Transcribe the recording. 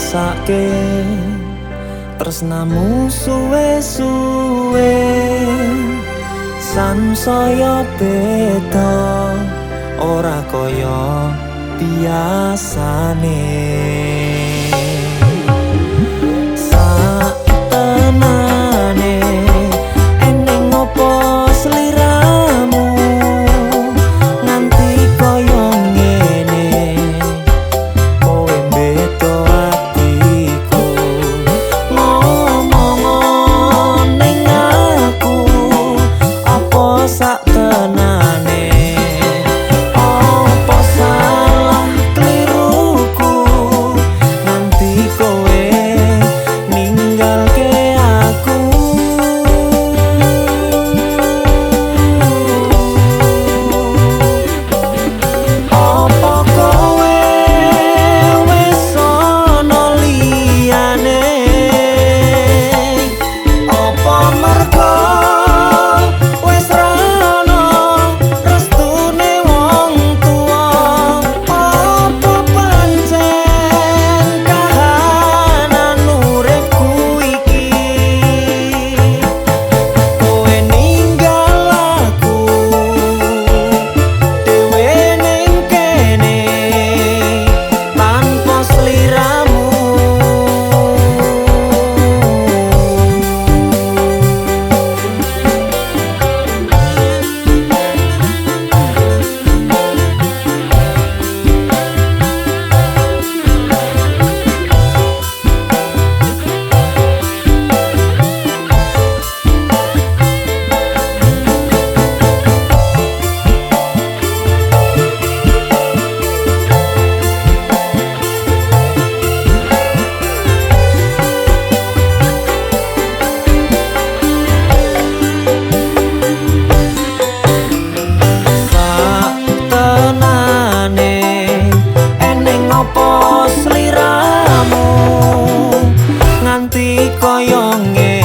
ngrasake tresnamu suwe-suwe. Sansaya beda ora kaya biasane apa